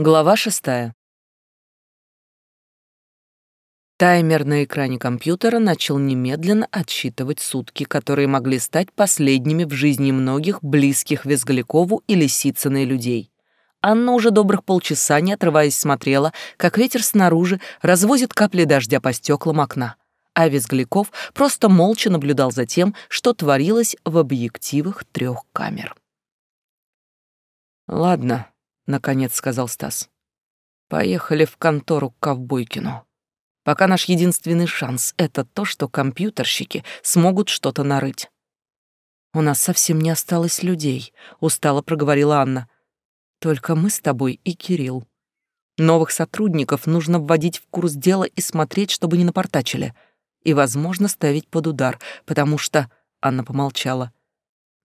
Глава шестая. Таймер на экране компьютера начал немедленно отсчитывать сутки, которые могли стать последними в жизни многих близких Визглякову и Лисицыной людей. Анна уже добрых полчаса, не отрываясь, смотрела, как ветер снаружи развозит капли дождя по стеклам окна, а Визгляков просто молча наблюдал за тем, что творилось в объективах трех камер. «Ладно», — наконец сказал Стас. «Поехали в контору к Ковбойкину». Пока наш единственный шанс — это то, что компьютерщики смогут что-то нарыть. «У нас совсем не осталось людей», — устало проговорила Анна. «Только мы с тобой и Кирилл. Новых сотрудников нужно вводить в курс дела и смотреть, чтобы не напортачили. И, возможно, ставить под удар, потому что...» — Анна помолчала.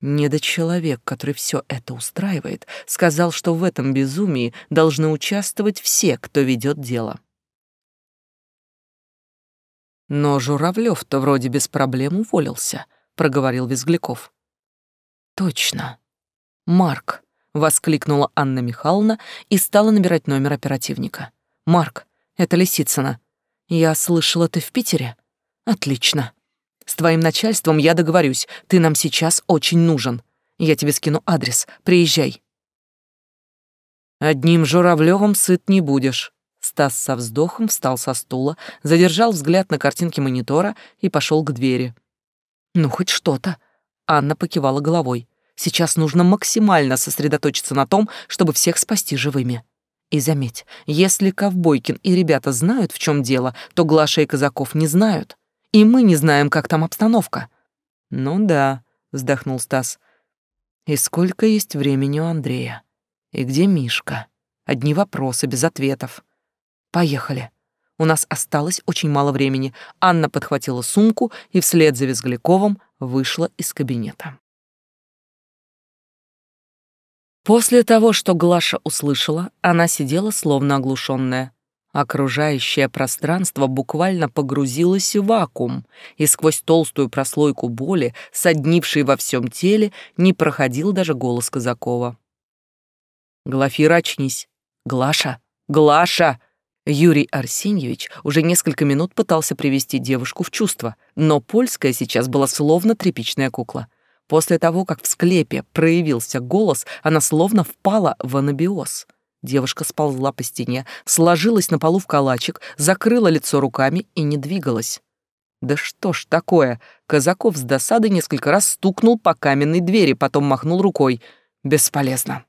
Недочеловек, который все это устраивает, сказал, что в этом безумии должны участвовать все, кто ведет дело. Но Журавлев-то вроде без проблем уволился, проговорил Визгляков. Точно. Марк, воскликнула Анна Михайловна и стала набирать номер оперативника. Марк, это Лисицына. Я слышала, ты в Питере? Отлично. С твоим начальством я договорюсь. Ты нам сейчас очень нужен. Я тебе скину адрес. Приезжай. Одним Журавлевым сыт не будешь. Стас со вздохом встал со стула, задержал взгляд на картинке монитора и пошел к двери. «Ну, хоть что-то». Анна покивала головой. «Сейчас нужно максимально сосредоточиться на том, чтобы всех спасти живыми». И заметь, если Ковбойкин и ребята знают, в чем дело, то Глаша и Казаков не знают. И мы не знаем, как там обстановка. «Ну да», — вздохнул Стас. «И сколько есть времени у Андрея? И где Мишка? Одни вопросы без ответов». Поехали. У нас осталось очень мало времени. Анна подхватила сумку и вслед за Визгляковым вышла из кабинета. После того, что Глаша услышала, она сидела словно оглушенная. Окружающее пространство буквально погрузилось в вакуум, и сквозь толстую прослойку боли, соднившей во всем теле, не проходил даже голос Казакова. «Глафира, очнись! Глаша! Глаша!» Юрий Арсеньевич уже несколько минут пытался привести девушку в чувство, но польская сейчас была словно тряпичная кукла. После того, как в склепе проявился голос, она словно впала в анабиоз. Девушка сползла по стене, сложилась на полу в калачик, закрыла лицо руками и не двигалась. Да что ж такое? Казаков с досады несколько раз стукнул по каменной двери, потом махнул рукой. Бесполезно.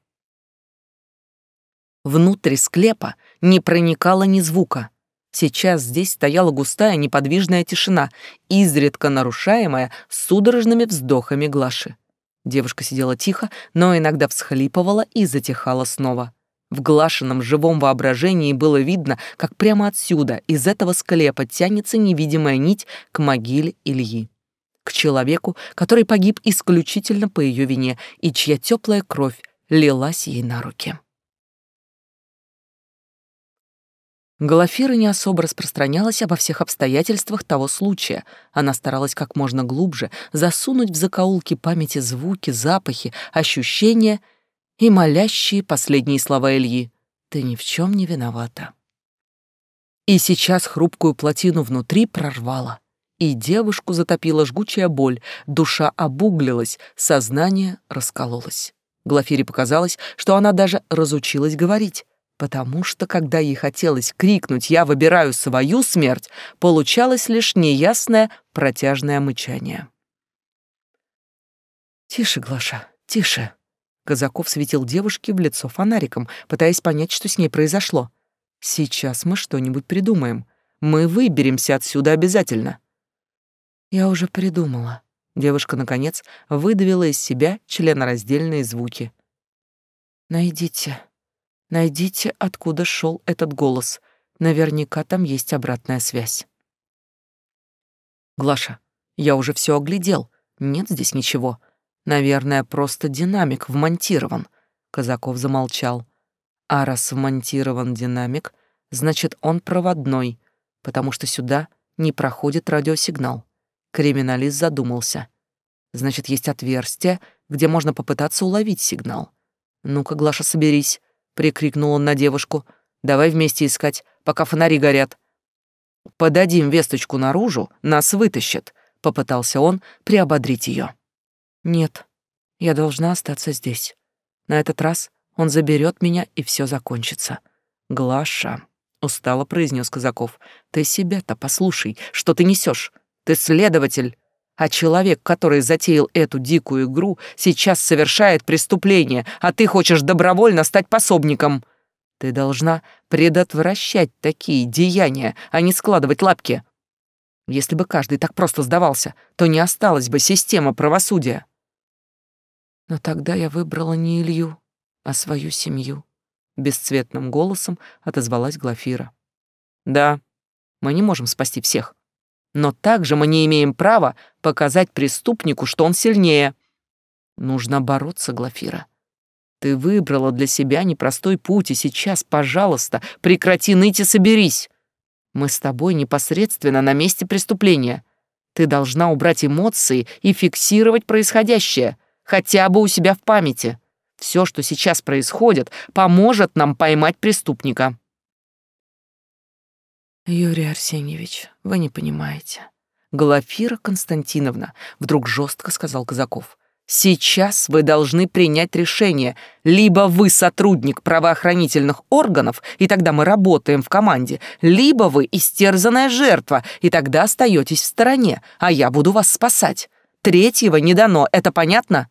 Внутрь склепа не проникало ни звука. Сейчас здесь стояла густая неподвижная тишина, изредка нарушаемая судорожными вздохами Глаши. Девушка сидела тихо, но иногда всхлипывала и затихала снова. В Глашином живом воображении было видно, как прямо отсюда, из этого склепа, тянется невидимая нить к могиле Ильи. К человеку, который погиб исключительно по ее вине и чья теплая кровь лилась ей на руки. Глафира не особо распространялась обо всех обстоятельствах того случая. Она старалась как можно глубже засунуть в закоулки памяти звуки, запахи, ощущения и молящие последние слова Ильи. «Ты ни в чем не виновата». И сейчас хрупкую плотину внутри прорвала, и девушку затопила жгучая боль, душа обуглилась, сознание раскололось. Глафире показалось, что она даже разучилась говорить потому что, когда ей хотелось крикнуть «Я выбираю свою смерть», получалось лишь неясное протяжное мычание. «Тише, Глаша, тише!» Казаков светил девушке в лицо фонариком, пытаясь понять, что с ней произошло. «Сейчас мы что-нибудь придумаем. Мы выберемся отсюда обязательно». «Я уже придумала». Девушка, наконец, выдавила из себя членораздельные звуки. «Найдите Найдите, откуда шел этот голос. Наверняка там есть обратная связь. Глаша, я уже все оглядел. Нет здесь ничего. Наверное, просто динамик вмонтирован. Казаков замолчал. А раз вмонтирован динамик, значит, он проводной, потому что сюда не проходит радиосигнал. Криминалист задумался. Значит, есть отверстие, где можно попытаться уловить сигнал. Ну-ка, Глаша, соберись. — прикрикнул он на девушку. «Давай вместе искать, пока фонари горят». «Подадим весточку наружу, нас вытащат», — попытался он приободрить ее. «Нет, я должна остаться здесь. На этот раз он заберет меня, и все закончится». «Глаша», — устало произнес Казаков, — «ты себя-то послушай, что ты несешь? Ты следователь, а человек, который затеял эту дикую игру, сейчас совершает преступление, а ты хочешь добровольно стать пособником. Ты должна предотвращать такие деяния, а не складывать лапки. Если бы каждый так просто сдавался, то не осталась бы система правосудия. Но тогда я выбрала не Илью, а свою семью. Бесцветным голосом отозвалась Глафира. Да, мы не можем спасти всех. Но также мы не имеем права показать преступнику, что он сильнее. Нужно бороться, Глафира. Ты выбрала для себя непростой путь, и сейчас, пожалуйста, прекрати ныть и соберись. Мы с тобой непосредственно на месте преступления. Ты должна убрать эмоции и фиксировать происходящее, хотя бы у себя в памяти. Все, что сейчас происходит, поможет нам поймать преступника. Юрий Арсеньевич, вы не понимаете. Глафира Константиновна, вдруг жестко сказал Казаков. Сейчас вы должны принять решение. Либо вы сотрудник правоохранительных органов, и тогда мы работаем в команде, либо вы истерзанная жертва, и тогда остаетесь в стороне, а я буду вас спасать. Третьего не дано, это понятно?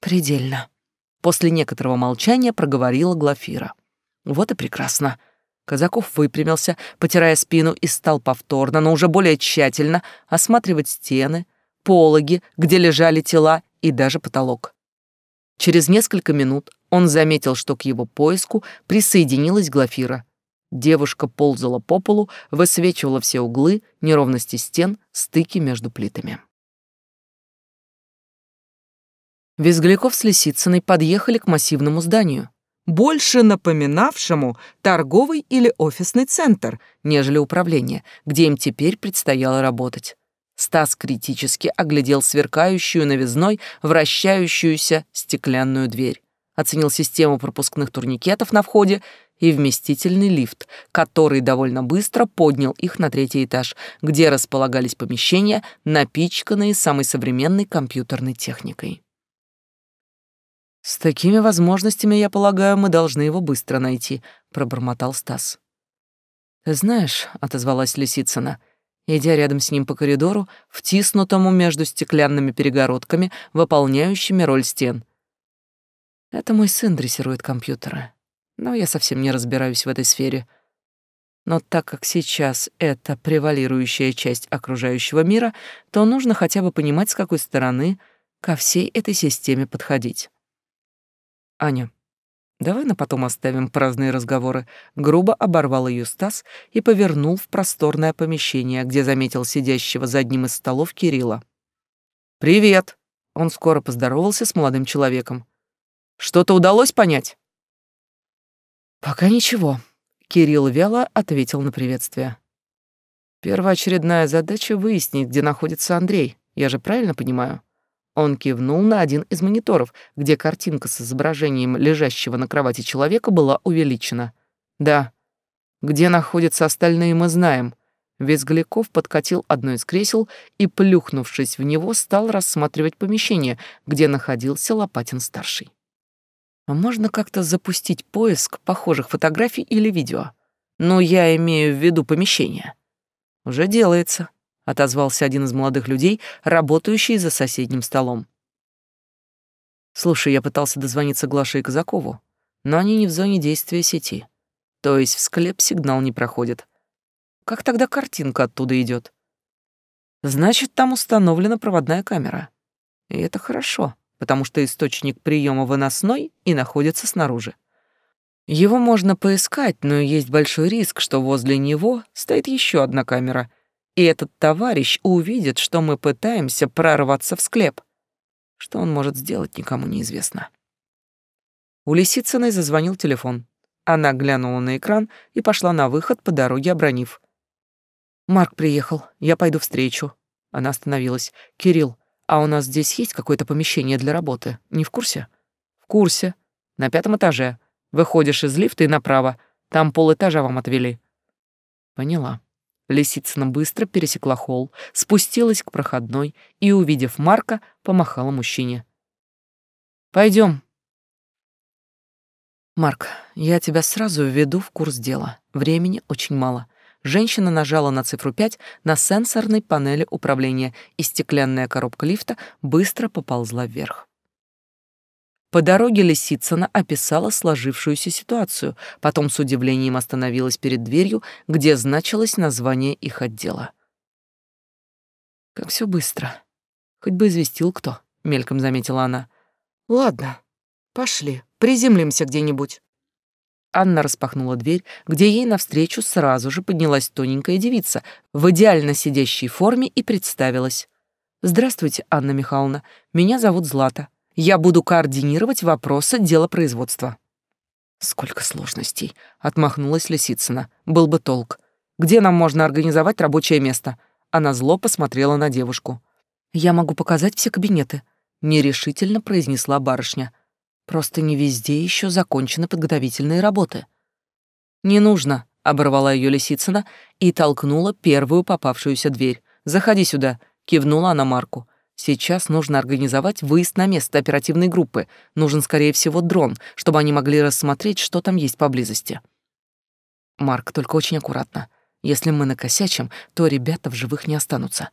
Предельно. После некоторого молчания проговорила Глафира. Вот и прекрасно. Казаков выпрямился, потирая спину, и стал повторно, но уже более тщательно осматривать стены, пологи, где лежали тела, и даже потолок. Через несколько минут он заметил, что к его поиску присоединилась Глафира. Девушка ползала по полу, высвечивала все углы, неровности стен, стыки между плитами. Визгляков с Лисицыной подъехали к массивному зданию больше напоминавшему торговый или офисный центр, нежели управление, где им теперь предстояло работать. Стас критически оглядел сверкающую новизной вращающуюся стеклянную дверь, оценил систему пропускных турникетов на входе и вместительный лифт, который довольно быстро поднял их на третий этаж, где располагались помещения, напичканные самой современной компьютерной техникой. «С такими возможностями, я полагаю, мы должны его быстро найти», — пробормотал Стас. «Ты знаешь», — отозвалась Лисицына, идя рядом с ним по коридору, втиснутому между стеклянными перегородками, выполняющими роль стен. «Это мой сын дрессирует компьютеры, но я совсем не разбираюсь в этой сфере. Но так как сейчас это превалирующая часть окружающего мира, то нужно хотя бы понимать, с какой стороны ко всей этой системе подходить». Аня, давай на потом оставим праздные разговоры. Грубо оборвал ее Стас и повернул в просторное помещение, где заметил сидящего за одним из столов Кирилла. «Привет!» Он скоро поздоровался с молодым человеком. «Что-то удалось понять?» «Пока ничего», — Кирилл вяло ответил на приветствие. «Первоочередная задача — выяснить, где находится Андрей. Я же правильно понимаю?» Он кивнул на один из мониторов, где картинка с изображением лежащего на кровати человека была увеличена. Да, где находятся остальные, мы знаем. Визгляков подкатил одно из кресел и, плюхнувшись в него, стал рассматривать помещение, где находился Лопатин-старший. А можно как-то запустить поиск похожих фотографий или видео? Ну, я имею в виду помещение. Уже делается отозвался один из молодых людей, работающий за соседним столом. Слушай, я пытался дозвониться Глаше и Казакову, но они не в зоне действия сети. То есть в склеп сигнал не проходит. Как тогда картинка оттуда идет? Значит, там установлена проводная камера. И это хорошо, потому что источник приема выносной и находится снаружи. Его можно поискать, но есть большой риск, что возле него стоит еще одна камера — и этот товарищ увидит, что мы пытаемся прорваться в склеп. Что он может сделать, никому неизвестно. У Лисицыной зазвонил телефон. Она глянула на экран и пошла на выход по дороге, обронив. «Марк приехал, я пойду встречу». Она остановилась. «Кирилл, а у нас здесь есть какое-то помещение для работы? Не в курсе?» «В курсе. На пятом этаже. Выходишь из лифта и направо. Там полэтажа вам отвели». Поняла. Лисицына быстро пересекла холл, спустилась к проходной и, увидев Марка, помахала мужчине. Пойдем. Марк, я тебя сразу введу в курс дела. Времени очень мало. Женщина нажала на цифру 5 на сенсорной панели управления, и стеклянная коробка лифта быстро поползла вверх. По дороге Лисицына описала сложившуюся ситуацию, потом с удивлением остановилась перед дверью, где значилось название их отдела. «Как все быстро. Хоть бы известил кто», — мельком заметила она. «Ладно, пошли, приземлимся где-нибудь». Анна распахнула дверь, где ей навстречу сразу же поднялась тоненькая девица в идеально сидящей форме и представилась. «Здравствуйте, Анна Михайловна. Меня зовут Злата. Я буду координировать вопросы дела производства». «Сколько сложностей!» — отмахнулась Лисицына. «Был бы толк. Где нам можно организовать рабочее место?» Она зло посмотрела на девушку. «Я могу показать все кабинеты», — нерешительно произнесла барышня. Просто не везде еще закончены подготовительные работы. Не нужно, оборвала ее Лисицына и толкнула первую попавшуюся дверь. Заходи сюда, кивнула она Марку. Сейчас нужно организовать выезд на место оперативной группы. Нужен, скорее всего, дрон, чтобы они могли рассмотреть, что там есть поблизости. Марк, только очень аккуратно. Если мы накосячим, то ребята в живых не останутся.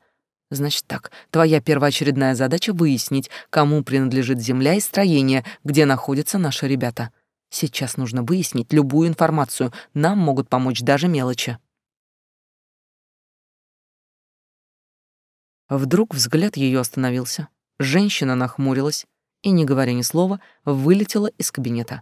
Значит так, твоя первоочередная задача выяснить, кому принадлежит земля и строение, где находятся наши ребята. Сейчас нужно выяснить любую информацию, нам могут помочь даже мелочи. Вдруг взгляд ее остановился. Женщина нахмурилась и, не говоря ни слова, вылетела из кабинета.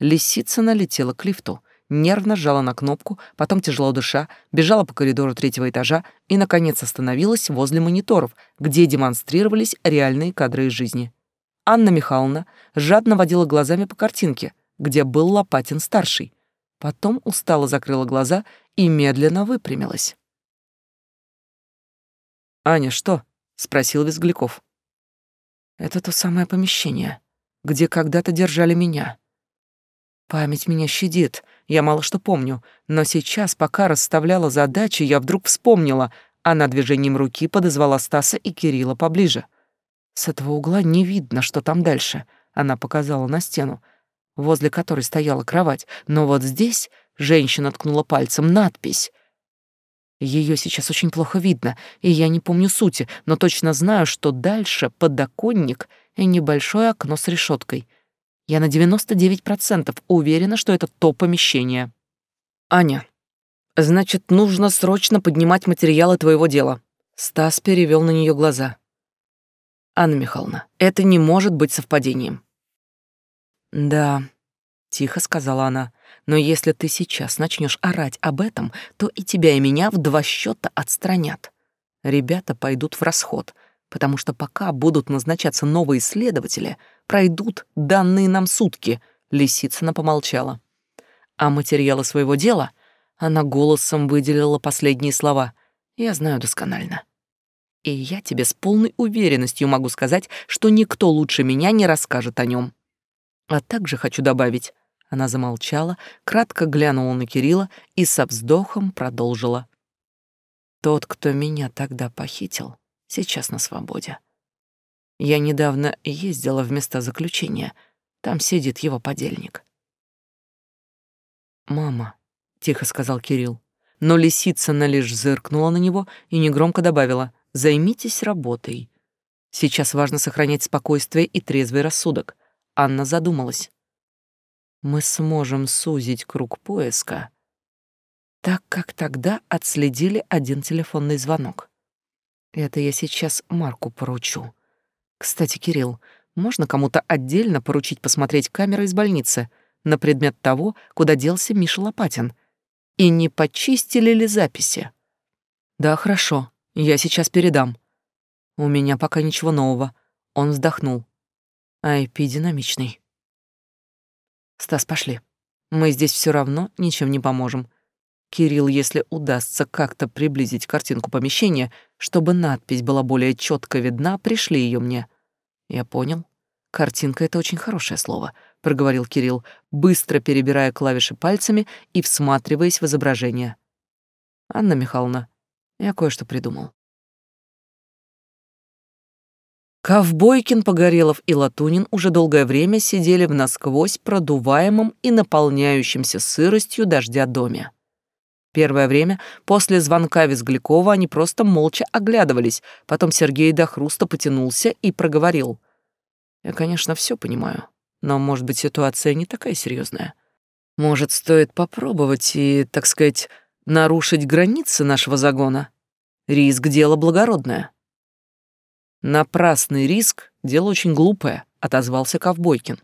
Лисица налетела к лифту нервно сжала на кнопку, потом, тяжело дыша, бежала по коридору третьего этажа и, наконец, остановилась возле мониторов, где демонстрировались реальные кадры из жизни. Анна Михайловна жадно водила глазами по картинке, где был Лопатин-старший. Потом устало закрыла глаза и медленно выпрямилась. «Аня, что?» — спросил Визгляков. «Это то самое помещение, где когда-то держали меня. Память меня щадит, я мало что помню, но сейчас, пока расставляла задачи, я вдруг вспомнила. Она движением руки подозвала Стаса и Кирилла поближе. С этого угла не видно, что там дальше. Она показала на стену, возле которой стояла кровать. Но вот здесь женщина ткнула пальцем надпись. Ее сейчас очень плохо видно, и я не помню сути, но точно знаю, что дальше подоконник и небольшое окно с решеткой — я на 99% уверена, что это то помещение. Аня, значит, нужно срочно поднимать материалы твоего дела. Стас перевел на нее глаза. Анна Михайловна, это не может быть совпадением. Да, тихо сказала она. Но если ты сейчас начнешь орать об этом, то и тебя, и меня в два счета отстранят. Ребята пойдут в расход, потому что пока будут назначаться новые следователи, пройдут данные нам сутки», — Лисицына помолчала. А материалы своего дела она голосом выделила последние слова. «Я знаю досконально. И я тебе с полной уверенностью могу сказать, что никто лучше меня не расскажет о нем. А также хочу добавить...» Она замолчала, кратко глянула на Кирилла и со вздохом продолжила. «Тот, кто меня тогда похитил, сейчас на свободе. Я недавно ездила в места заключения. Там сидит его подельник. «Мама», — тихо сказал Кирилл. Но Лисицына лишь зыркнула на него и негромко добавила «Займитесь работой. Сейчас важно сохранять спокойствие и трезвый рассудок». Анна задумалась. «Мы сможем сузить круг поиска, так как тогда отследили один телефонный звонок. Это я сейчас Марку поручу. Кстати, Кирилл, можно кому-то отдельно поручить посмотреть камеры из больницы на предмет того, куда делся Миша Лопатин? И не почистили ли записи? Да, хорошо, я сейчас передам. У меня пока ничего нового. Он вздохнул. IP динамичный. Стас, пошли. Мы здесь все равно ничем не поможем. Кирилл, если удастся как-то приблизить картинку помещения, чтобы надпись была более четко видна, пришли ее мне. Я понял. Картинка — это очень хорошее слово. — проговорил Кирилл, быстро перебирая клавиши пальцами и всматриваясь в изображение. «Анна Михайловна, я кое-что придумал». Ковбойкин, Погорелов и Латунин уже долгое время сидели в насквозь продуваемом и наполняющемся сыростью дождя доме. Первое время после звонка Визглякова они просто молча оглядывались, потом Сергей до хруста потянулся и проговорил. «Я, конечно, все понимаю, но, может быть, ситуация не такая серьезная. Может, стоит попробовать и, так сказать, нарушить границы нашего загона? Риск — дело благородное». «Напрасный риск — дело очень глупое», — отозвался Ковбойкин.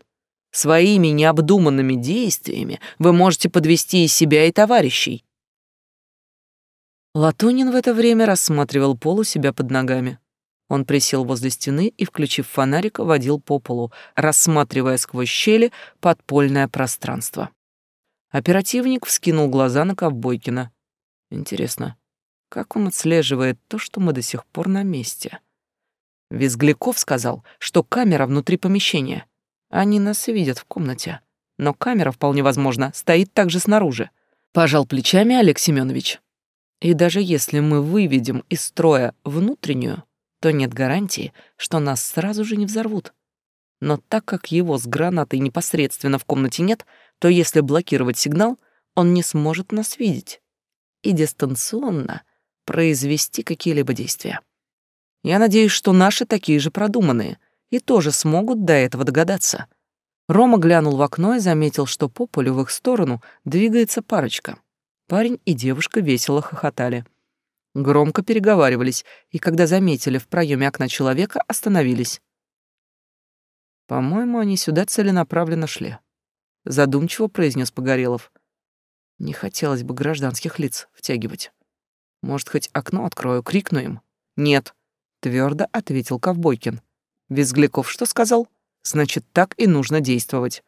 «Своими необдуманными действиями вы можете подвести и себя, и товарищей». Латунин в это время рассматривал пол у себя под ногами. Он присел возле стены и, включив фонарик, водил по полу, рассматривая сквозь щели подпольное пространство. Оперативник вскинул глаза на Ковбойкина. Интересно, как он отслеживает то, что мы до сих пор на месте? Визгляков сказал, что камера внутри помещения. Они нас видят в комнате. Но камера, вполне возможно, стоит также снаружи. Пожал плечами Олег Семенович. И даже если мы выведем из строя внутреннюю, то нет гарантии, что нас сразу же не взорвут. Но так как его с гранатой непосредственно в комнате нет, то если блокировать сигнал, он не сможет нас видеть и дистанционно произвести какие-либо действия. Я надеюсь, что наши такие же продуманные и тоже смогут до этого догадаться. Рома глянул в окно и заметил, что по полю в их сторону двигается парочка. Парень и девушка весело хохотали. Громко переговаривались, и когда заметили в проеме окна человека, остановились. «По-моему, они сюда целенаправленно шли», — задумчиво произнес Погорелов. «Не хотелось бы гражданских лиц втягивать. Может, хоть окно открою, крикну им?» «Нет», твердо ответил Ковбойкин. Визгляков что сказал? Значит, так и нужно действовать.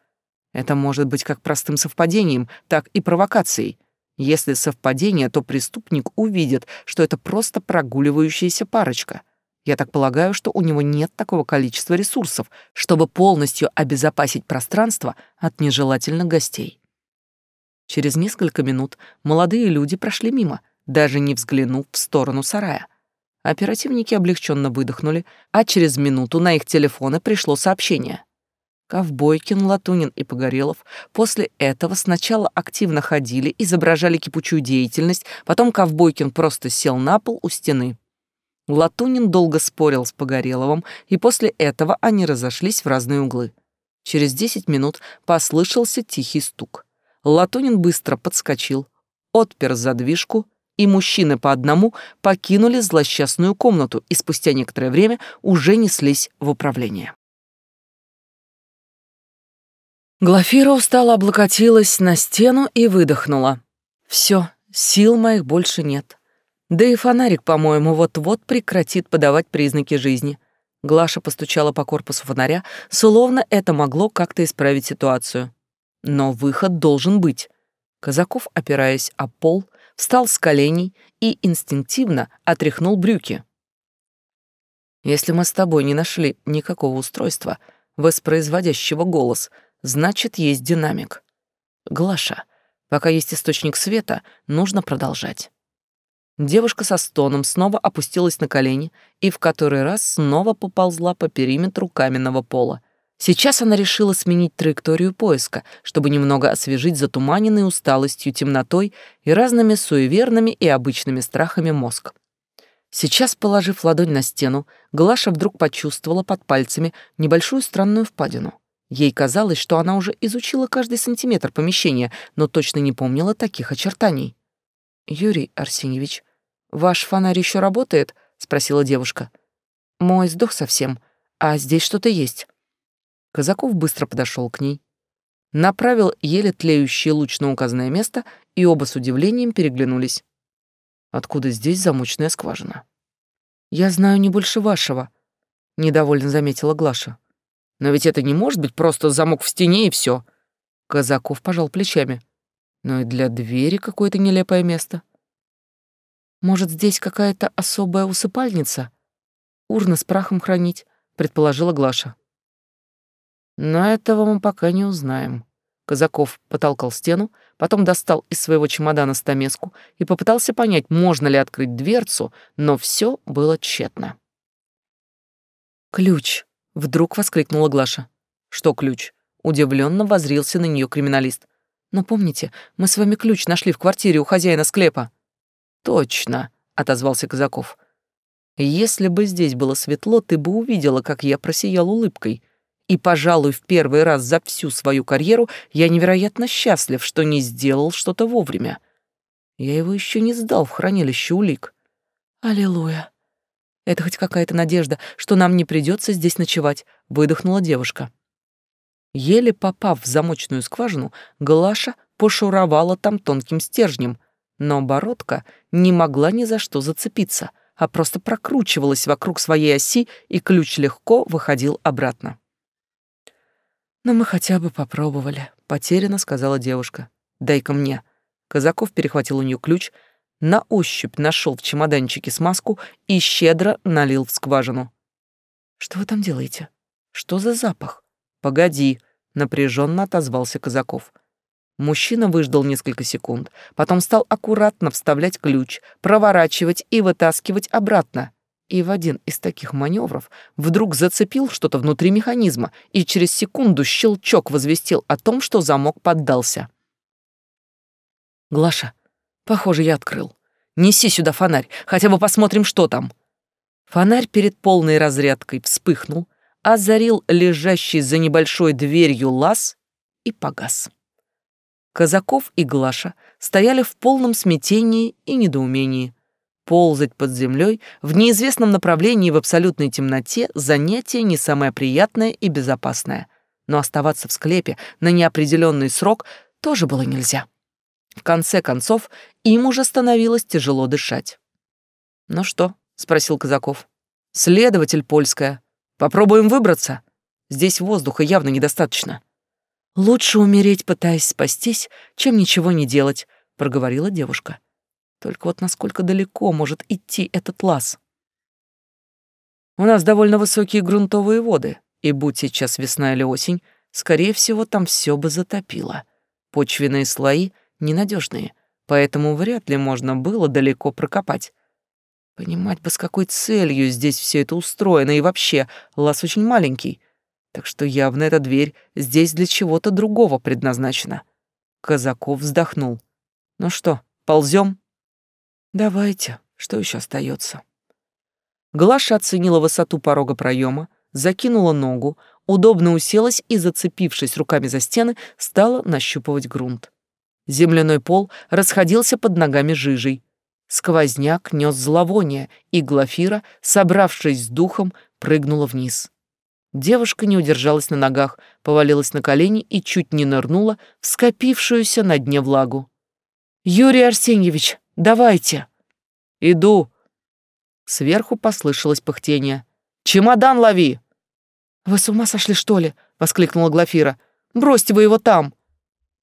Это может быть как простым совпадением, так и провокацией. Если совпадение, то преступник увидит, что это просто прогуливающаяся парочка. Я так полагаю, что у него нет такого количества ресурсов, чтобы полностью обезопасить пространство от нежелательных гостей. Через несколько минут молодые люди прошли мимо, даже не взглянув в сторону сарая. Оперативники облегченно выдохнули, а через минуту на их телефоны пришло сообщение. Ковбойкин, Латунин и Погорелов после этого сначала активно ходили, изображали кипучую деятельность, потом Ковбойкин просто сел на пол у стены. Латунин долго спорил с Погореловым, и после этого они разошлись в разные углы. Через десять минут послышался тихий стук. Латунин быстро подскочил, отпер задвижку и мужчины по одному покинули злосчастную комнату и спустя некоторое время уже неслись в управление. Глафира устало облокотилась на стену и выдохнула. «Все, сил моих больше нет. Да и фонарик, по-моему, вот-вот прекратит подавать признаки жизни». Глаша постучала по корпусу фонаря, словно это могло как-то исправить ситуацию. Но выход должен быть. Казаков, опираясь о пол, встал с коленей и инстинктивно отряхнул брюки. «Если мы с тобой не нашли никакого устройства, воспроизводящего голос, значит, есть динамик. Глаша, пока есть источник света, нужно продолжать». Девушка со стоном снова опустилась на колени и в который раз снова поползла по периметру каменного пола. Сейчас она решила сменить траекторию поиска, чтобы немного освежить затуманенный усталостью, темнотой и разными суеверными и обычными страхами мозг. Сейчас, положив ладонь на стену, Глаша вдруг почувствовала под пальцами небольшую странную впадину. Ей казалось, что она уже изучила каждый сантиметр помещения, но точно не помнила таких очертаний. «Юрий Арсеньевич, ваш фонарь еще работает?» — спросила девушка. «Мой сдох совсем, а здесь что-то есть». Казаков быстро подошел к ней, направил еле тлеющий луч на указанное место, и оба с удивлением переглянулись. Откуда здесь замочная скважина? Я знаю не больше вашего, недовольно заметила Глаша. Но ведь это не может быть просто замок в стене и все. Казаков пожал плечами. Но и для двери какое-то нелепое место. Может, здесь какая-то особая усыпальница? Урна с прахом хранить, предположила Глаша. Но этого мы пока не узнаем. Казаков потолкал стену, потом достал из своего чемодана стамеску и попытался понять, можно ли открыть дверцу, но все было тщетно. «Ключ!» — вдруг воскликнула Глаша. «Что ключ?» — удивленно возрился на нее криминалист. «Но помните, мы с вами ключ нашли в квартире у хозяина склепа?» «Точно!» — отозвался Казаков. «Если бы здесь было светло, ты бы увидела, как я просиял улыбкой. И, пожалуй, в первый раз за всю свою карьеру я невероятно счастлив, что не сделал что-то вовремя. Я его еще не сдал в хранилище улик. Аллилуйя. Это хоть какая-то надежда, что нам не придется здесь ночевать, выдохнула девушка. Еле попав в замочную скважину, Глаша пошуровала там тонким стержнем, но бородка не могла ни за что зацепиться, а просто прокручивалась вокруг своей оси, и ключ легко выходил обратно. «Но мы хотя бы попробовали», — потерянно сказала девушка. «Дай-ка мне». Казаков перехватил у нее ключ, на ощупь нашел в чемоданчике смазку и щедро налил в скважину. «Что вы там делаете? Что за запах?» «Погоди», — напряженно отозвался Казаков. Мужчина выждал несколько секунд, потом стал аккуратно вставлять ключ, проворачивать и вытаскивать обратно и в один из таких маневров вдруг зацепил что-то внутри механизма, и через секунду щелчок возвестил о том, что замок поддался. «Глаша, похоже, я открыл. Неси сюда фонарь, хотя бы посмотрим, что там». Фонарь перед полной разрядкой вспыхнул, озарил лежащий за небольшой дверью лаз и погас. Казаков и Глаша стояли в полном смятении и недоумении. Ползать под землей в неизвестном направлении в абсолютной темноте занятие не самое приятное и безопасное. Но оставаться в склепе на неопределенный срок тоже было нельзя. В конце концов, им уже становилось тяжело дышать. «Ну что?» — спросил Казаков. «Следователь польская. Попробуем выбраться. Здесь воздуха явно недостаточно». «Лучше умереть, пытаясь спастись, чем ничего не делать», — проговорила девушка. Только вот насколько далеко может идти этот лаз? У нас довольно высокие грунтовые воды, и будь сейчас весна или осень, скорее всего, там все бы затопило. Почвенные слои ненадежные, поэтому вряд ли можно было далеко прокопать. Понимать бы, с какой целью здесь все это устроено, и вообще, лаз очень маленький, так что явно эта дверь здесь для чего-то другого предназначена. Казаков вздохнул. Ну что, ползем? Давайте, что еще остается? Глаша оценила высоту порога проема, закинула ногу, удобно уселась и, зацепившись руками за стены, стала нащупывать грунт. Земляной пол расходился под ногами жижей. Сквозняк нес зловоние, и Глафира, собравшись с духом, прыгнула вниз. Девушка не удержалась на ногах, повалилась на колени и чуть не нырнула в скопившуюся на дне влагу. «Юрий Арсеньевич, Давайте. Иду. Сверху послышалось пыхтение. Чемодан лови. Вы с ума сошли, что ли? воскликнула Глафира. Бросьте вы его там.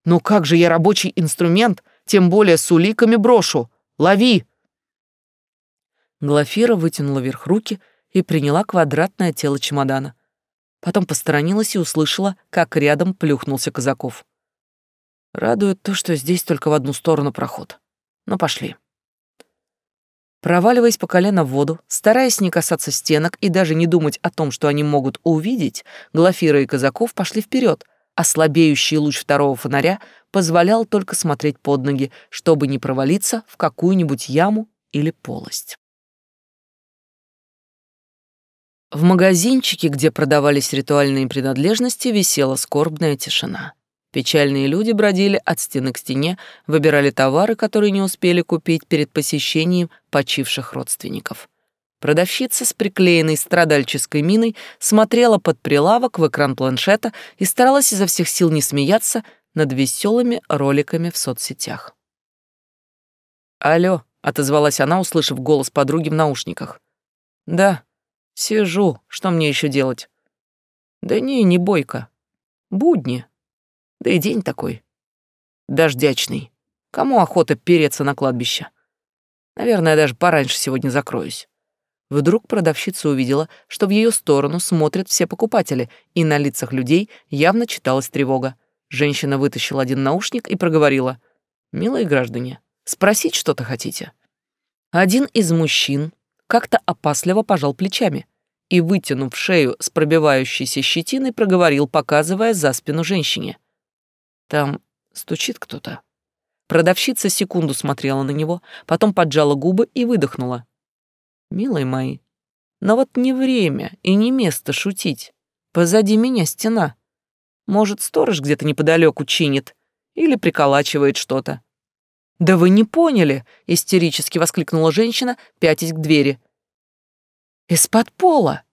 Ну как же я рабочий инструмент, тем более с уликами брошу. Лови. Глафира вытянула вверх руки и приняла квадратное тело чемодана. Потом посторонилась и услышала, как рядом плюхнулся Казаков. Радует то, что здесь только в одну сторону проход. Ну, пошли. Проваливаясь по колено в воду, стараясь не касаться стенок и даже не думать о том, что они могут увидеть, Глафира и Казаков пошли вперед, а слабеющий луч второго фонаря позволял только смотреть под ноги, чтобы не провалиться в какую-нибудь яму или полость. В магазинчике, где продавались ритуальные принадлежности, висела скорбная тишина. Печальные люди бродили от стены к стене, выбирали товары, которые не успели купить перед посещением почивших родственников. Продавщица с приклеенной страдальческой миной смотрела под прилавок в экран планшета и старалась изо всех сил не смеяться над веселыми роликами в соцсетях. «Алло», — отозвалась она, услышав голос подруги в наушниках. «Да, сижу. Что мне еще делать?» «Да не, не бойко. Будни. Да и день такой. Дождячный. Кому охота переться на кладбище? Наверное, даже пораньше сегодня закроюсь. Вдруг продавщица увидела, что в ее сторону смотрят все покупатели, и на лицах людей явно читалась тревога. Женщина вытащила один наушник и проговорила. «Милые граждане, спросить что-то хотите?» Один из мужчин как-то опасливо пожал плечами и, вытянув шею с пробивающейся щетиной, проговорил, показывая за спину женщине. «Там стучит кто-то». Продавщица секунду смотрела на него, потом поджала губы и выдохнула. «Милые мои, но вот не время и не место шутить. Позади меня стена. Может, сторож где-то неподалеку чинит или приколачивает что-то. «Да вы не поняли!» — истерически воскликнула женщина, пятясь к двери. «Из-под пола!»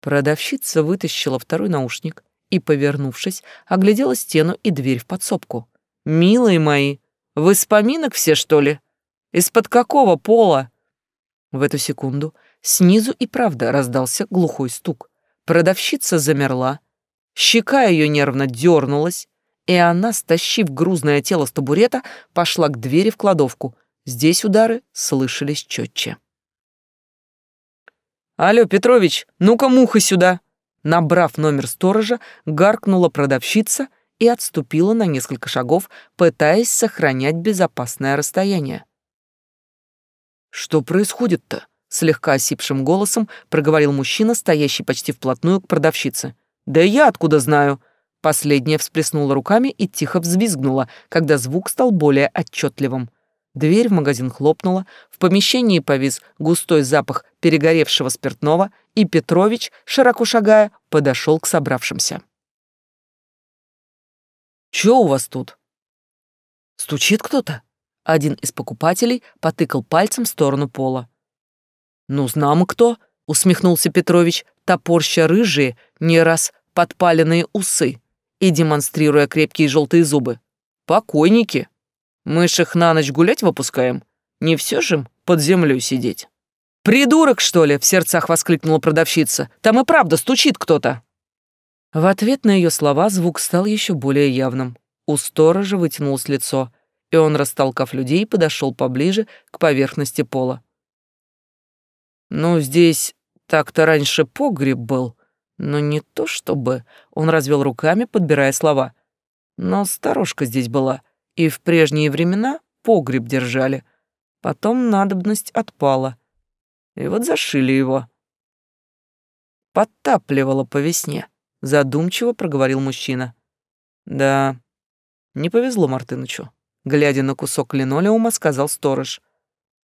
Продавщица вытащила второй наушник и, повернувшись, оглядела стену и дверь в подсобку. «Милые мои, вы с поминок все, что ли? Из-под какого пола?» В эту секунду снизу и правда раздался глухой стук. Продавщица замерла, щека ее нервно дернулась, и она, стащив грузное тело с табурета, пошла к двери в кладовку. Здесь удары слышались четче. «Алло, Петрович, ну-ка муха сюда!» Набрав номер сторожа, гаркнула продавщица и отступила на несколько шагов, пытаясь сохранять безопасное расстояние. «Что происходит-то?» — слегка осипшим голосом проговорил мужчина, стоящий почти вплотную к продавщице. «Да я откуда знаю?» Последняя всплеснула руками и тихо взвизгнула, когда звук стал более отчетливым. Дверь в магазин хлопнула, в помещении повис густой запах перегоревшего спиртного, и Петрович, широко шагая, подошел к собравшимся. «Чё у вас тут?» «Стучит кто-то?» Один из покупателей потыкал пальцем в сторону пола. «Ну, знамо кто», — усмехнулся Петрович, топорща рыжие, не раз подпаленные усы и демонстрируя крепкие желтые зубы. «Покойники. Мы ж их на ночь гулять выпускаем. Не все же им под землей сидеть». «Придурок, что ли?» — в сердцах воскликнула продавщица. «Там и правда стучит кто-то». В ответ на ее слова звук стал еще более явным. У сторожа вытянулось лицо, и он, растолкав людей, подошел поближе к поверхности пола. «Ну, здесь так-то раньше погреб был», но не то чтобы... Он развел руками, подбирая слова. Но старушка здесь была, и в прежние времена погреб держали. Потом надобность отпала. И вот зашили его. Подтапливало по весне, задумчиво проговорил мужчина. Да, не повезло Мартынычу. Глядя на кусок линолеума, сказал сторож.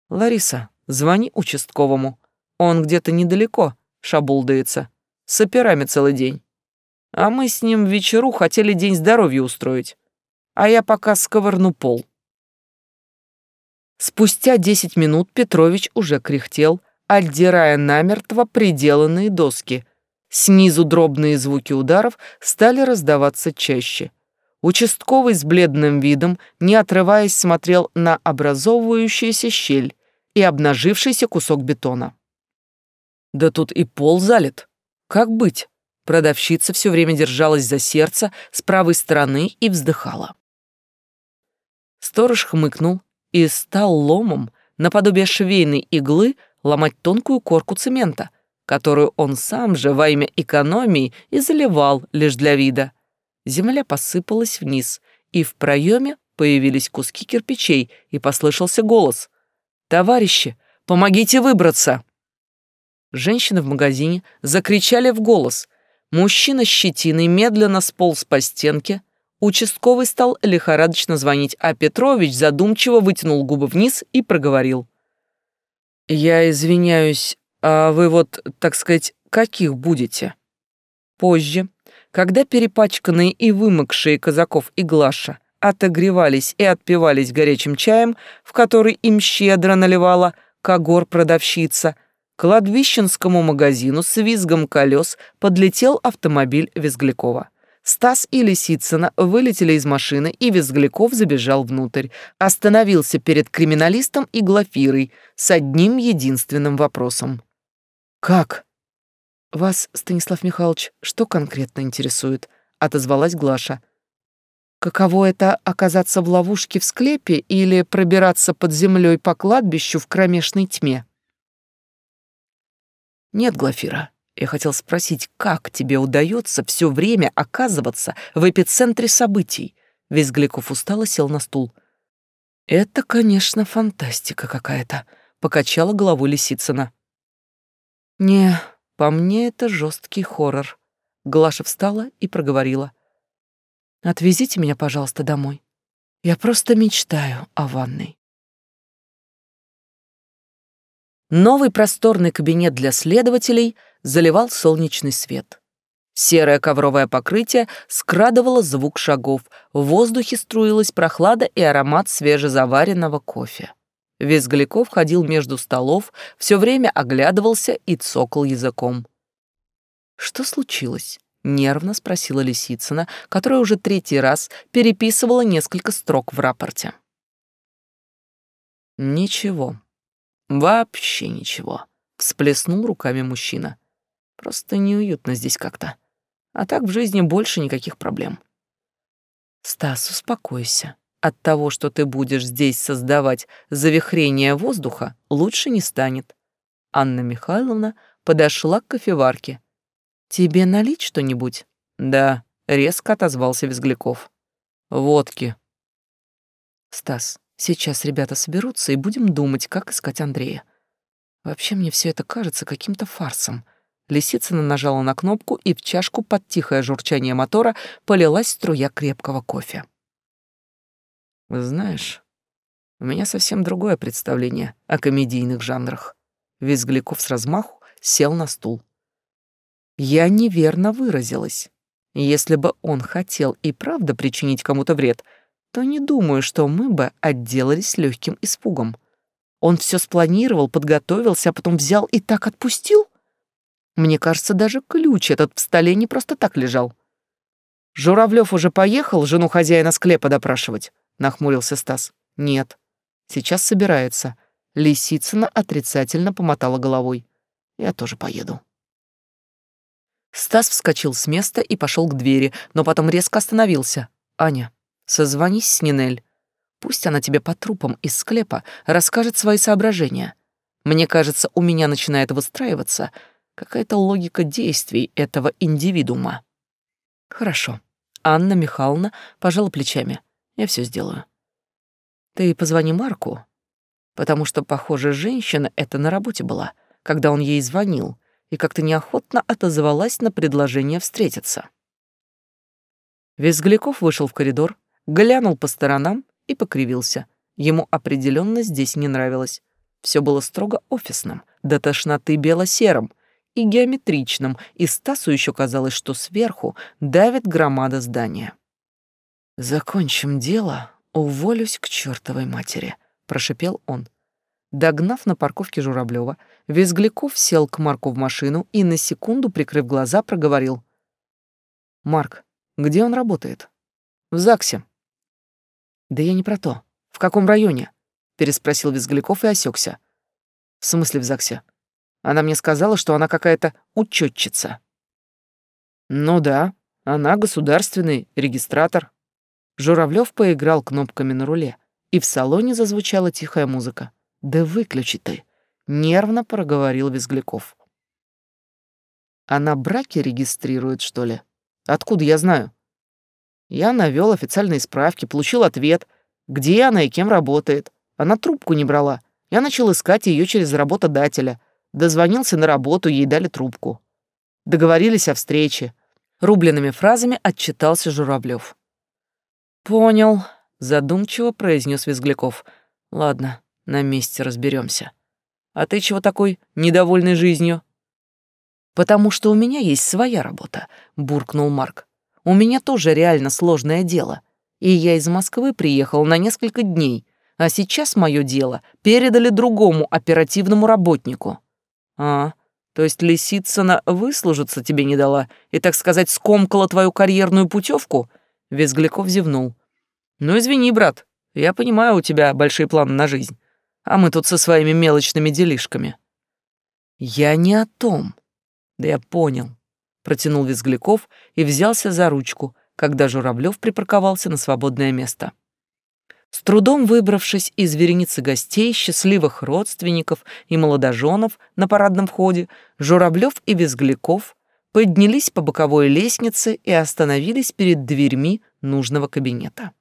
«Лариса, звони участковому. Он где-то недалеко шабулдается с операми целый день. А мы с ним вечеру хотели день здоровья устроить. А я пока сковырну пол. Спустя десять минут Петрович уже кряхтел, отдирая намертво приделанные доски. Снизу дробные звуки ударов стали раздаваться чаще. Участковый с бледным видом, не отрываясь, смотрел на образовывающуюся щель и обнажившийся кусок бетона. «Да тут и пол залит», как быть? Продавщица все время держалась за сердце с правой стороны и вздыхала. Сторож хмыкнул и стал ломом, наподобие швейной иглы, ломать тонкую корку цемента, которую он сам же во имя экономии и заливал лишь для вида. Земля посыпалась вниз, и в проеме появились куски кирпичей, и послышался голос. «Товарищи, помогите выбраться!» Женщины в магазине закричали в голос. Мужчина с щетиной медленно сполз по стенке. Участковый стал лихорадочно звонить, а Петрович задумчиво вытянул губы вниз и проговорил. «Я извиняюсь, а вы вот, так сказать, каких будете?» Позже, когда перепачканные и вымокшие казаков и Глаша отогревались и отпивались горячим чаем, в который им щедро наливала когор-продавщица, к кладбищенскому магазину с визгом колес подлетел автомобиль Визглякова. Стас и Лисицына вылетели из машины, и Визгляков забежал внутрь. Остановился перед криминалистом и Глафирой с одним единственным вопросом. «Как?» «Вас, Станислав Михайлович, что конкретно интересует?» — отозвалась Глаша. «Каково это оказаться в ловушке в склепе или пробираться под землей по кладбищу в кромешной тьме?» Нет, Глафира, я хотел спросить, как тебе удается все время оказываться в эпицентре событий? Визгликов устало сел на стул. Это, конечно, фантастика какая-то, покачала головой Лисицына. Не, по мне это жесткий хоррор. Глаша встала и проговорила. Отвезите меня, пожалуйста, домой. Я просто мечтаю о ванной. Новый просторный кабинет для следователей заливал солнечный свет. Серое ковровое покрытие скрадывало звук шагов, в воздухе струилась прохлада и аромат свежезаваренного кофе. Визгляков ходил между столов, все время оглядывался и цокал языком. «Что случилось?» — нервно спросила Лисицына, которая уже третий раз переписывала несколько строк в рапорте. «Ничего. Вообще ничего», — всплеснул руками мужчина. Просто неуютно здесь как-то. А так в жизни больше никаких проблем. Стас, успокойся. От того, что ты будешь здесь создавать завихрение воздуха, лучше не станет. Анна Михайловна подошла к кофеварке. Тебе налить что-нибудь? Да, резко отозвался Визгляков. Водки. Стас, сейчас ребята соберутся и будем думать, как искать Андрея. Вообще мне все это кажется каким-то фарсом. Лисицына нажала на кнопку, и в чашку под тихое журчание мотора полилась струя крепкого кофе. «Знаешь, у меня совсем другое представление о комедийных жанрах». Визгляков с размаху сел на стул. «Я неверно выразилась. Если бы он хотел и правда причинить кому-то вред, то не думаю, что мы бы отделались легким испугом. Он все спланировал, подготовился, а потом взял и так отпустил?» Мне кажется, даже ключ этот в столе не просто так лежал. Журавлев уже поехал жену хозяина склепа допрашивать, нахмурился Стас. Нет. Сейчас собирается. Лисицына отрицательно помотала головой. Я тоже поеду. Стас вскочил с места и пошел к двери, но потом резко остановился. Аня, созвонись с Нинель. Пусть она тебе по трупам из склепа расскажет свои соображения. Мне кажется, у меня начинает выстраиваться какая-то логика действий этого индивидуума. Хорошо. Анна Михайловна пожала плечами. Я все сделаю. Ты позвони Марку, потому что, похоже, женщина эта на работе была, когда он ей звонил, и как-то неохотно отозвалась на предложение встретиться. Визгляков вышел в коридор, глянул по сторонам и покривился. Ему определенно здесь не нравилось. Все было строго офисным, до тошноты бело-серым — и геометричным, и Стасу еще казалось, что сверху давит громада здания. «Закончим дело, уволюсь к чертовой матери», — прошипел он. Догнав на парковке Журавлева, Визгляков сел к Марку в машину и на секунду, прикрыв глаза, проговорил. «Марк, где он работает?» «В ЗАГСе». «Да я не про то. В каком районе?» — переспросил Визгляков и осекся. «В смысле в ЗАГСе? Она мне сказала, что она какая-то учетчица. Ну да, она государственный регистратор. Журавлев поиграл кнопками на руле, и в салоне зазвучала тихая музыка. Да выключи ты, нервно проговорил Визгляков. Она браки регистрирует, что ли? Откуда я знаю? Я навёл официальные справки, получил ответ, где она и кем работает. Она трубку не брала. Я начал искать ее через работодателя. Дозвонился на работу, ей дали трубку. Договорились о встрече. Рубленными фразами отчитался Журавлев. «Понял», — задумчиво произнес Визгляков. «Ладно, на месте разберемся. А ты чего такой недовольный жизнью?» «Потому что у меня есть своя работа», — буркнул Марк. «У меня тоже реально сложное дело. И я из Москвы приехал на несколько дней, а сейчас мое дело передали другому оперативному работнику. А, то есть Лисицына выслужиться тебе не дала и, так сказать, скомкала твою карьерную путевку? Визгляков зевнул. Ну, извини, брат, я понимаю, у тебя большие планы на жизнь, а мы тут со своими мелочными делишками. Я не о том. Да я понял. Протянул Визгляков и взялся за ручку, когда Журавлев припарковался на свободное место. С трудом выбравшись из вереницы гостей, счастливых родственников и молодоженов на парадном входе, Журавлев и Безгляков поднялись по боковой лестнице и остановились перед дверьми нужного кабинета.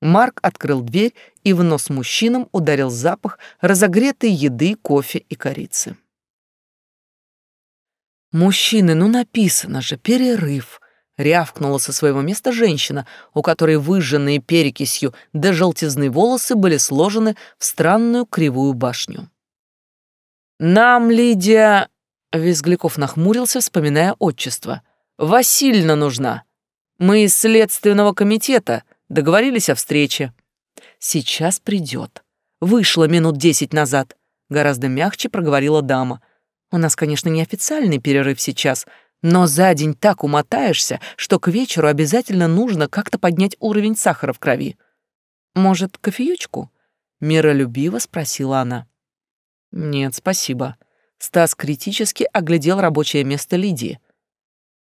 Марк открыл дверь, и в нос мужчинам ударил запах разогретой еды, кофе и корицы. «Мужчины, ну написано же, перерыв!» Рявкнула со своего места женщина, у которой выжженные перекисью до желтизны волосы были сложены в странную кривую башню. «Нам, Лидия...» — Визгляков нахмурился, вспоминая отчество. «Васильна нужна. Мы из следственного комитета договорились о встрече». «Сейчас придет. Вышла минут десять назад», — гораздо мягче проговорила дама. «У нас, конечно, не официальный перерыв сейчас, — но за день так умотаешься, что к вечеру обязательно нужно как-то поднять уровень сахара в крови. Может, кофеючку? Миролюбиво спросила она. Нет, спасибо. Стас критически оглядел рабочее место Лидии.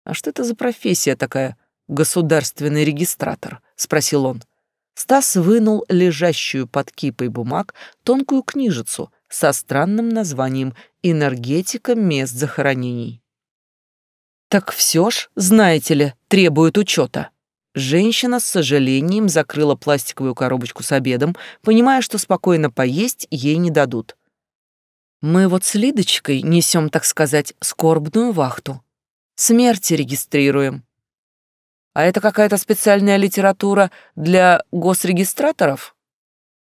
А что это за профессия такая? Государственный регистратор, спросил он. Стас вынул лежащую под кипой бумаг тонкую книжицу со странным названием «Энергетика мест захоронений». Так все ж, знаете ли, требует учета. Женщина с сожалением закрыла пластиковую коробочку с обедом, понимая, что спокойно поесть ей не дадут. Мы вот с Лидочкой несем, так сказать, скорбную вахту. Смерти регистрируем. А это какая-то специальная литература для госрегистраторов?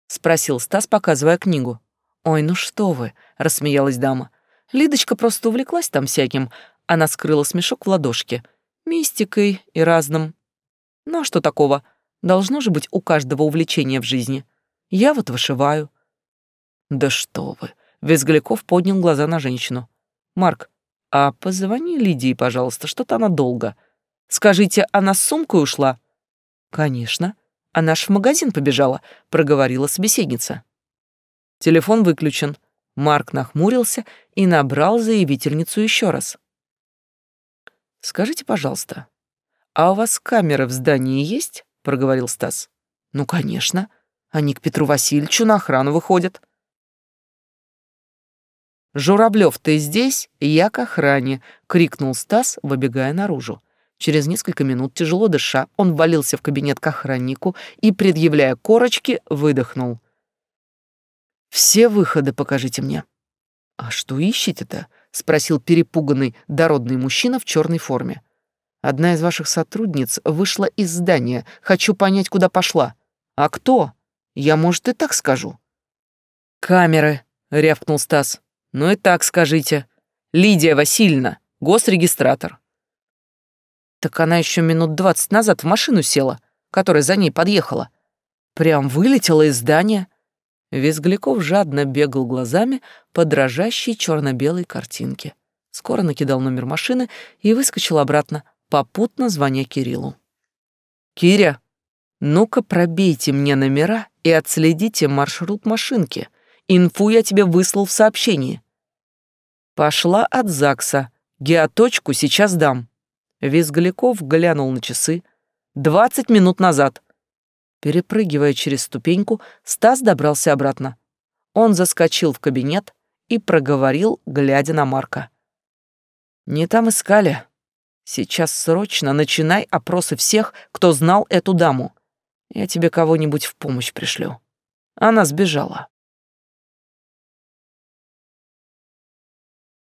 Спросил Стас, показывая книгу. Ой, ну что вы, рассмеялась дама. Лидочка просто увлеклась там всяким, она скрыла смешок в ладошке. Мистикой и разным. Ну а что такого? Должно же быть у каждого увлечение в жизни. Я вот вышиваю. Да что вы. Визгляков поднял глаза на женщину. Марк, а позвони Лидии, пожалуйста, что-то она долго. Скажите, она с сумкой ушла? Конечно. Она ж в магазин побежала, проговорила собеседница. Телефон выключен. Марк нахмурился и набрал заявительницу еще раз. «Скажите, пожалуйста, а у вас камеры в здании есть?» — проговорил Стас. «Ну, конечно. Они к Петру Васильевичу на охрану выходят». «Журавлёв, ты здесь? Я к охране!» — крикнул Стас, выбегая наружу. Через несколько минут, тяжело дыша, он ввалился в кабинет к охраннику и, предъявляя корочки, выдохнул. «Все выходы покажите мне». «А что ищете-то?» — спросил перепуганный дородный мужчина в черной форме. «Одна из ваших сотрудниц вышла из здания. Хочу понять, куда пошла. А кто? Я, может, и так скажу». «Камеры», — рявкнул Стас. «Ну и так скажите. Лидия Васильевна, госрегистратор». Так она еще минут двадцать назад в машину села, которая за ней подъехала. Прям вылетела из здания. Визгляков жадно бегал глазами по дрожащей черно-белой картинке. Скоро накидал номер машины и выскочил обратно, попутно звоня Кириллу. «Киря, ну-ка пробейте мне номера и отследите маршрут машинки. Инфу я тебе выслал в сообщении». «Пошла от ЗАГСа. Геоточку сейчас дам». Визгляков глянул на часы. «Двадцать минут назад. Перепрыгивая через ступеньку, Стас добрался обратно. Он заскочил в кабинет и проговорил, глядя на Марка. «Не там искали. Сейчас срочно начинай опросы всех, кто знал эту даму. Я тебе кого-нибудь в помощь пришлю». Она сбежала.